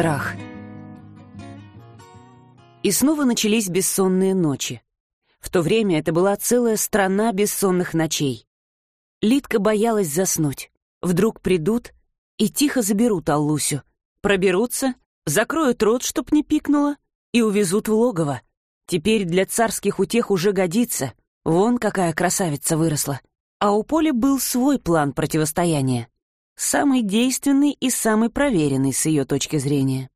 страх. И снова начались бессонные ночи. В то время это была целая страна бессонных ночей. Литка боялась заснуть. Вдруг придут и тихо заберут Аллусю. Проберутся, закроют рот, чтоб не пикнуло, и увезут в логово. Теперь для царских утех уже годится. Вон какая красавица выросла. А у Поли был свой план противостояния. Самый действенный и самый проверенный с ее точки зрения.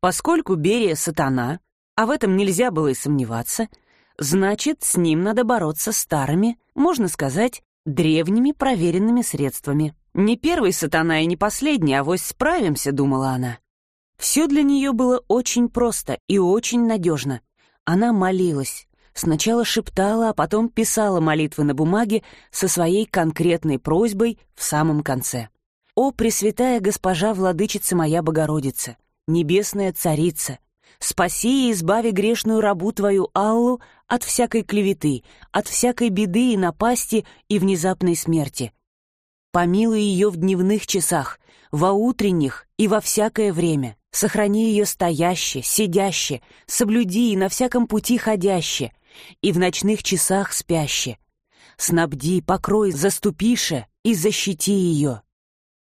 Поскольку Берия — сатана, а в этом нельзя было и сомневаться, значит, с ним надо бороться старыми, можно сказать, древними проверенными средствами. Не первый сатана и не последний, а вось справимся, думала она. Все для нее было очень просто и очень надежно. Она молилась. Сначала шептала, а потом писала молитвы на бумаге со своей конкретной просьбой в самом конце. «О, Пресвятая Госпожа Владычица моя Богородица, Небесная Царица, спаси и избави грешную рабу Твою Аллу от всякой клеветы, от всякой беды и напасти и внезапной смерти. Помилуй ее в дневных часах, во утренних и во всякое время. Сохрани ее стояще, сидяще, соблюди и на всяком пути ходяще, и в ночных часах спяще. Снабди, покрой, заступише и защити ее.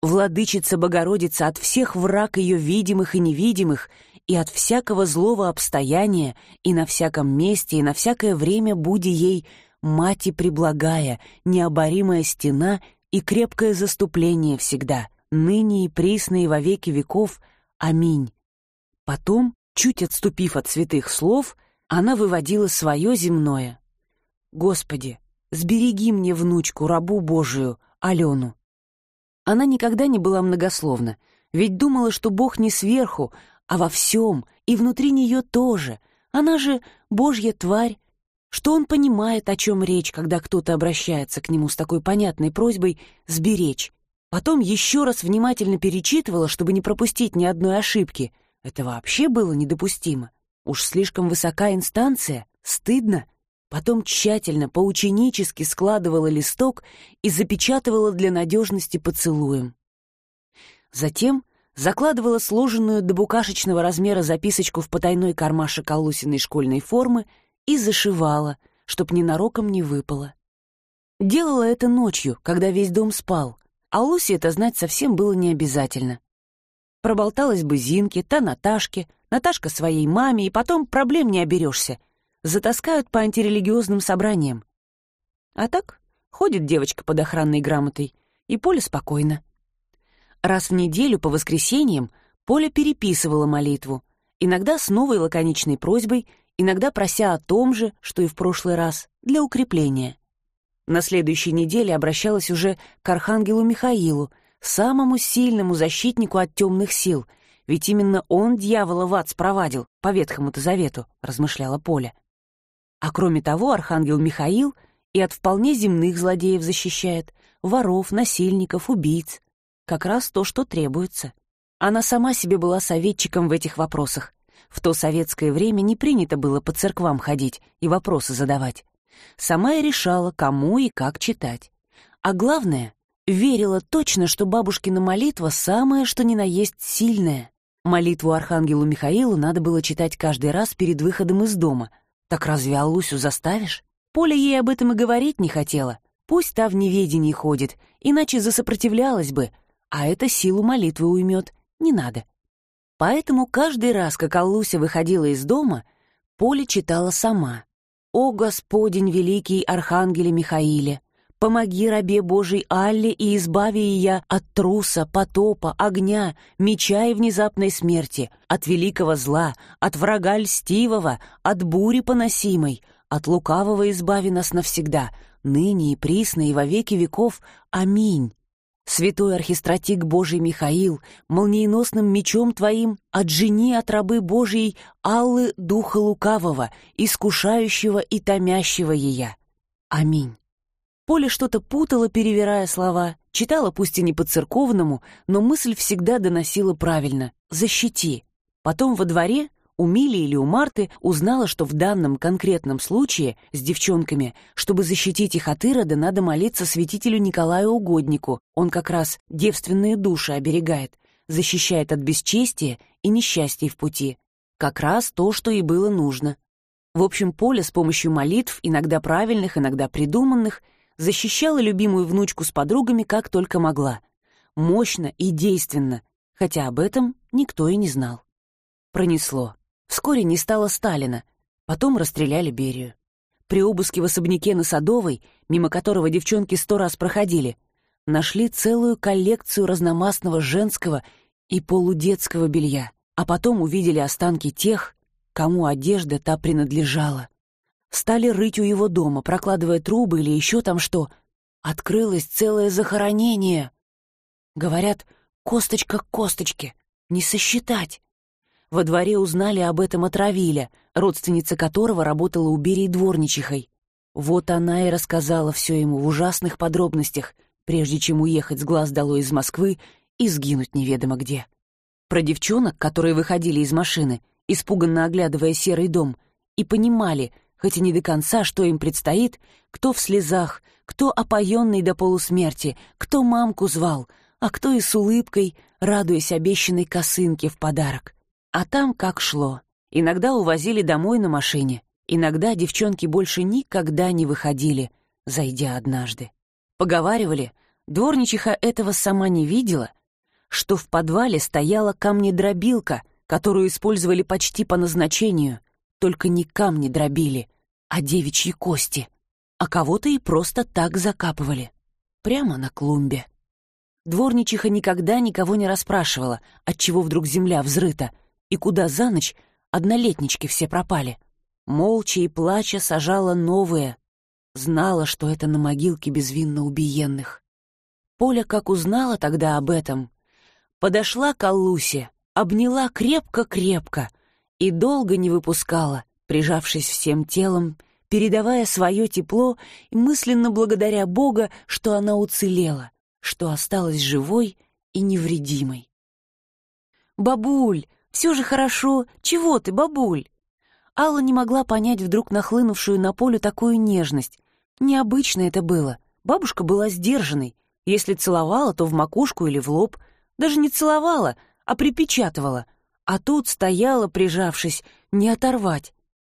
Владычица Богородица от всех враг ее видимых и невидимых, и от всякого злого обстояния, и на всяком месте, и на всякое время буди ей, мати преблагая, необоримая стена и крепкое заступление всегда, ныне и присно и во веки веков. Аминь. Потом, чуть отступив от святых слов, она выводила свое земное. «Господи, сбереги мне внучку, рабу Божию, Алену». Она никогда не была многословна, ведь думала, что Бог не сверху, а во всем, и внутри нее тоже. Она же божья тварь. Что он понимает, о чем речь, когда кто-то обращается к нему с такой понятной просьбой «сберечь». Потом еще раз внимательно перечитывала, чтобы не пропустить ни одной ошибки. Это вообще было недопустимо. Уж слишком высока инстанция, стыдно. Потом тщательно, поученически складывала листок и запечатывала для надежности поцелуем. Затем закладывала сложенную до букашечного размера записочку в потайной кармашек Алусиной школьной формы и зашивала, чтоб ненароком не выпало. Делала это ночью, когда весь дом спал, а Лусе это знать совсем было не обязательно. Проболталась бы Зинке, та Наташке, Наташка своей маме, и потом проблем не оберешься. Затаскают по антирелигиозным собраниям. А так ходит девочка под охранной грамотой, и поле спокойно. Раз в неделю по воскресеньям Поля переписывала молитву, иногда с новой лаконичной просьбой, иногда прося о том же, что и в прошлый раз, для укрепления. На следующей неделе обращалась уже к архангелу Михаилу, самому сильному защитнику от темных сил, ведь именно он дьявола в ад спровадил по Ветхому-то Завету, размышляла Поля. А кроме того, архангел Михаил и от вполне земных злодеев защищает, воров, насильников, убийц, как раз то, что требуется. Она сама себе была советчиком в этих вопросах. В то советское время не принято было по церквам ходить и вопросы задавать. Сама я решала, кому и как читать. А главное, верила точно, что бабушкина молитва самая, что ни на есть сильная. Молитву Архангелу Михаилу надо было читать каждый раз перед выходом из дома. Так разве Аллусю заставишь? Поля ей об этом и говорить не хотела. Пусть та в неведении ходит, иначе засопротивлялась бы, а это силу молитвы уймет, не надо. Поэтому каждый раз, как Аллуся выходила из дома, Поля читала сама. «О Господень великий Архангеле Михаиле, помоги рабе Божий Алле и избави ее от труса, потопа, огня, меча и внезапной смерти, от великого зла, от врага льстивого, от бури поносимой, от лукавого избави нас навсегда, ныне и присно и во веки веков. Аминь. Святой архистратик Божий Михаил, молниеносным мечом твоим отжени от рабы Божьей Аллы Духа Лукавого, искушающего и томящего ея. Аминь. Поля что-то путала, перевирая слова, читала пусть и не по-церковному, но мысль всегда доносила правильно «защити». Потом во дворе у Мили или у Марты узнала, что в данном конкретном случае с девчонками, чтобы защитить их от Ирода, надо молиться святителю Николаю Угоднику. Он как раз девственные души оберегает, защищает от бесчестия и несчастий в пути. Как раз то, что и было нужно. В общем, Поля с помощью молитв, иногда правильных, иногда придуманных, защищала любимую внучку с подругами как только могла. Мощно и действенно, хотя об этом никто и не знал. Пронесло. Вскоре не стало Сталина, потом расстреляли Берию. При обыске в особняке на Садовой, мимо которого девчонки сто раз проходили, нашли целую коллекцию разномастного женского и полудетского белья, а потом увидели останки тех, кому одежда та принадлежала. Стали рыть у его дома, прокладывая трубы или еще там что. Открылось целое захоронение. Говорят, косточка к косточке, не сосчитать. Во дворе узнали об этом от Равиля, родственница которого работала у Берии дворничихой. Вот она и рассказала все ему в ужасных подробностях, прежде чем уехать с глаз долой из Москвы и сгинуть неведомо где. Про девчонок, которые выходили из машины, испуганно оглядывая серый дом, и понимали, хоть и не до конца, что им предстоит, кто в слезах, кто опоенный до полусмерти, кто мамку звал, а кто и с улыбкой, радуясь обещанной косынке в подарок. А там как шло. Иногда увозили домой на машине, иногда девчонки больше никогда не выходили, зайдя однажды. Поговаривали, дворничиха этого сама не видела, что в подвале стояла камнедробилка, которую использовали почти по назначению, только не камни дробили, а девичьи кости, а кого-то и просто так закапывали, прямо на клумбе. Дворничиха никогда никого не расспрашивала, отчего вдруг земля взрыта, и куда за ночь однолетнички все пропали. Молча и плача сажала новые, знала, что это на могилке безвинно убиенных. Поля, как узнала тогда об этом, подошла к Аллусе, обняла крепко-крепко и долго не выпускала, прижавшись всем телом, передавая свое тепло и мысленно благодаря Бога, что она уцелела, что осталась живой и невредимой. «Бабуль, все же хорошо, чего ты, бабуль?» Алла не могла понять вдруг нахлынувшую на полю такую нежность. Необычно это было. Бабушка была сдержанной. Если целовала, то в макушку или в лоб. Даже не целовала, а припечатывала. А тут стояла, прижавшись, не оторвать.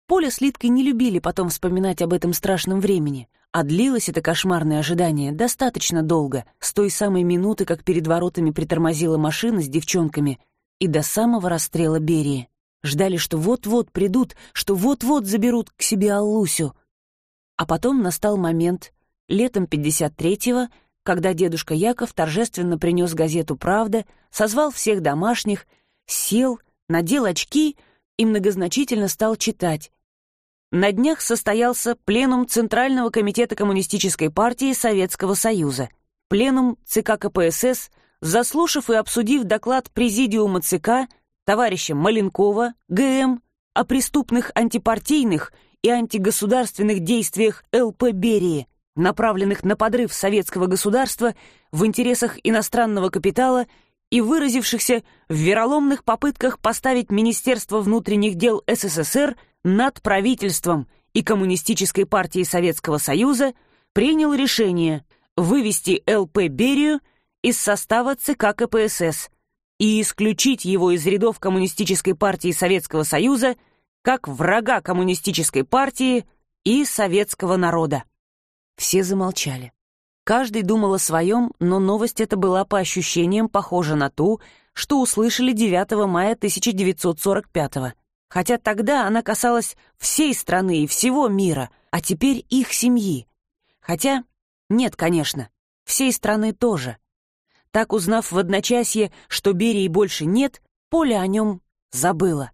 Поля с Литкой не любили потом вспоминать об этом страшном времени. А длилось это кошмарное ожидание достаточно долго, с той самой минуты, как перед воротами притормозила машина с девчонками, и до самого расстрела Берии. Ждали, что вот-вот придут, что вот-вот заберут к себе Аллусю. А потом настал момент, летом 53-го, когда дедушка Яков торжественно принес газету «Правда», созвал всех домашних, сел, надел очки и многозначительно стал читать. На днях состоялся пленум Центрального комитета Коммунистической партии Советского Союза. Пленум ЦК КПСС, заслушав и обсудив доклад Президиума ЦК товарища Маленкова, ГМ, о преступных антипартийных и антигосударственных действиях ЛП Берии, направленных на подрыв советского государства в интересах иностранного капитала и выразившихся в вероломных попытках поставить Министерство внутренних дел СССР над правительством и Коммунистической партией Советского Союза, принял решение вывести ЛП Берию из состава ЦК КПСС и исключить его из рядов Коммунистической партии Советского Союза как врага Коммунистической партии и советского народа. Все замолчали. Каждый думал о своем, но новость эта была по ощущениям похожа на ту, что услышали 9 мая 1945 -го. Хотя тогда она касалась всей страны и всего мира, а теперь их семьи. Хотя, нет, конечно, всей страны тоже. Так, узнав в одночасье, что Берии больше нет, Поля о нем забыла,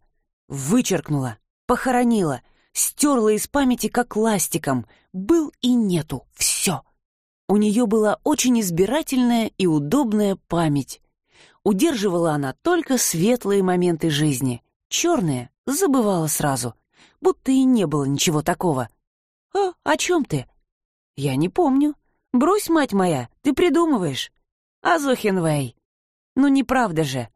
вычеркнула, похоронила — стерла из памяти как ластиком. Был и нету, все. У нее была очень избирательная и удобная память. Удерживала она только светлые моменты жизни. Черные забывала сразу, будто и не было ничего такого. «О, о чем ты?» «Я не помню. Брось, мать моя, ты придумываешь». «Азохенвей». «Ну, неправда же».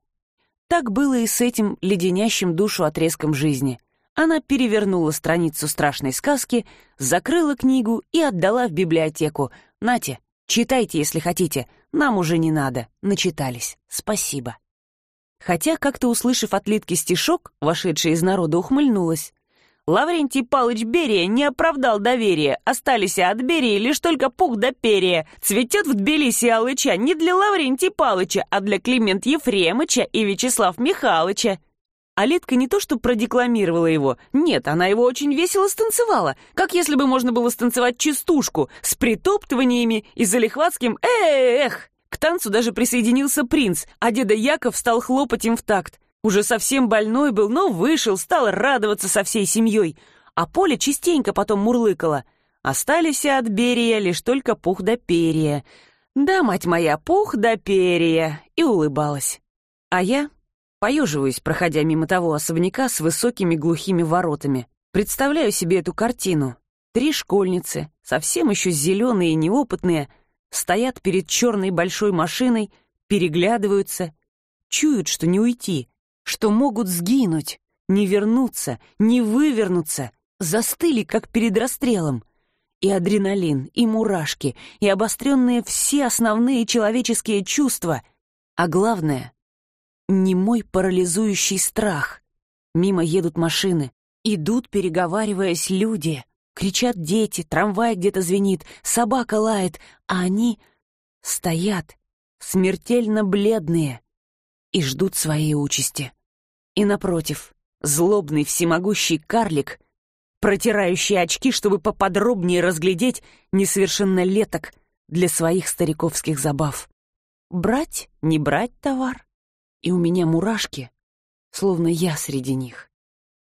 Так было и с этим леденящим душу отрезком жизни — она перевернула страницу страшной сказки, закрыла книгу и отдала в библиотеку. «Нате, читайте, если хотите. Нам уже не надо. Начитались. Спасибо». Хотя, как-то услышав от Литки стишок, вошедшая из народа ухмыльнулась. Лаврентий Палыч Берия не оправдал доверия, остались от Берии лишь только пух да перья. Цветет в Тбилиси алыча не для Лаврентия Палыча, а для Климент Ефремыча и Вячеслав Михайловича. А Литка не то что продекламировала его, нет, она его очень весело станцевала, как если бы можно было станцевать частушку с притоптываниями и залихватским «эх». К танцу даже присоединился принц, а деда Яков стал хлопать им в такт. Уже совсем больной был, но вышел, стал радоваться со всей семьей. А Поля частенько потом мурлыкала. Остались от Берия лишь только пух да перья. Да, мать моя, пух да перья. И улыбалась. А я поеживаюсь, проходя мимо того особняка с высокими глухими воротами. Представляю себе эту картину. Три школьницы, совсем еще зеленые и неопытные, стоят перед черной большой машиной, переглядываются, чуют, что не уйти, что могут сгинуть, не вернуться, не вывернуться, застыли, как перед расстрелом. И адреналин, и мурашки, и обостренные все основные человеческие чувства, а главное — не мой парализующий страх. Мимо едут машины, идут, переговариваясь, люди, кричат дети, трамвай где-то звенит, собака лает, а они стоят, смертельно бледные, и ждут своей участи. И напротив, злобный всемогущий карлик, протирающий очки, чтобы поподробнее разглядеть несовершеннолеток для своих стариковских забав. Брать, не брать товар? И у меня мурашки, словно я среди них.